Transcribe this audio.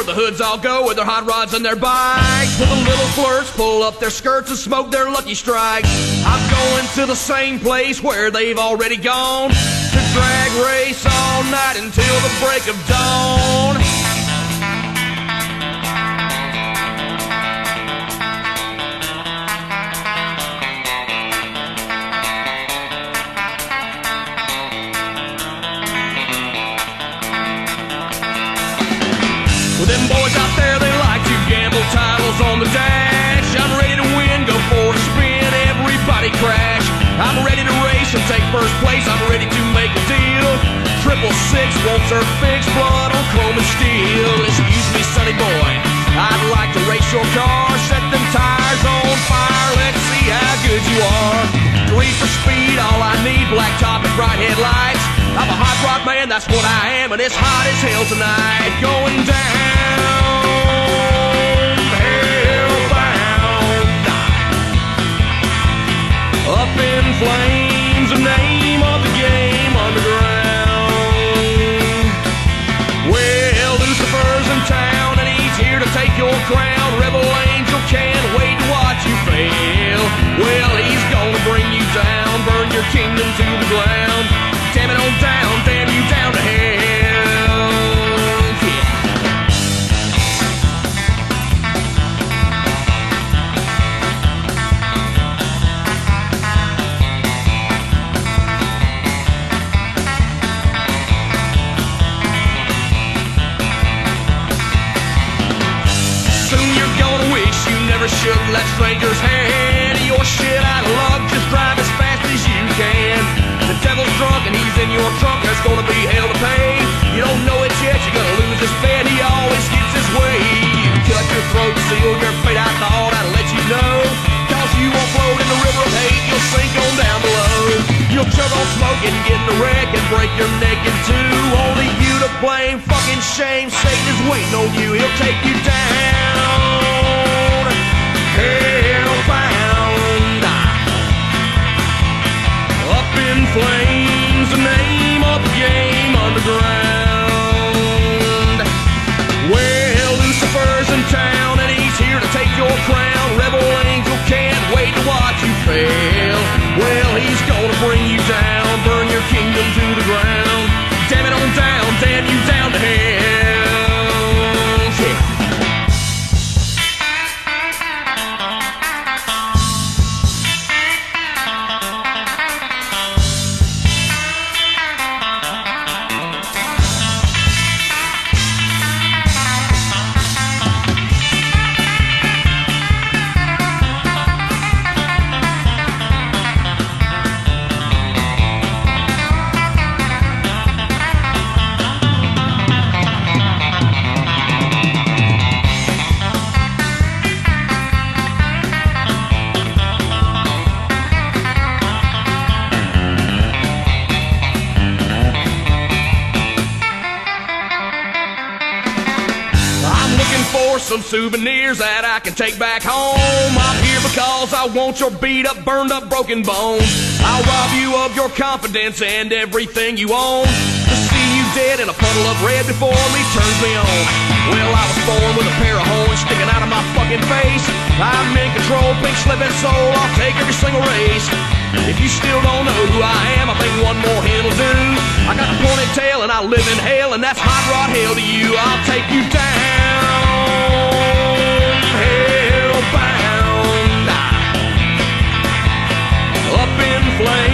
where the hoods all go with their hot rods and their bikes. Where the little flirts pull up their skirts and smoke their lucky strikes. I'm going to the same place where they've already gone to drag race all night until the break of dawn. Crash. I'm ready to race and take first place, I'm ready to make a deal. Triple six wants her fixed blood on chrome and steel. Excuse me, sonny boy, I'd like to race your car, set them tires on fire, let's see how good you are. Three for speed, all I need, black top and bright headlights. I'm a hot rod man, that's what I am, and it's hot as hell tonight. Going down, up in flames. Shook that stranger's hand. Your shit out of luck, just drive as fast as you can. The devil's drunk and he's in your trunk, there's gonna be hell to pay. You don't know it yet, you're gonna lose this bet, he always gets his way. You cut your throat, seal your fate, I thought I'd let you know. Cause you won't float in the river of hate, you'll sink on down below. You'll choke on smoke and get in a wreck and break your neck in two. Only you to blame, fucking shame. Satan is waiting on you, he'll take you flames, the name of the game underground. Looking for some souvenirs that I can take back home. I'm here because I want your beat up, burned up, broken bones. I'll rob you of your confidence and everything you own. To see you dead in a puddle of red before me turns me on. Well, I was born with a pair of horns sticking out of my fucking face. I'm in control, pink slipping soul. I'll take every single race. If you still don't know who I am, I think one more hit will do. I got a pointed tail and I live in hell, and that's hot rod hell to you. I'll take you down, flames.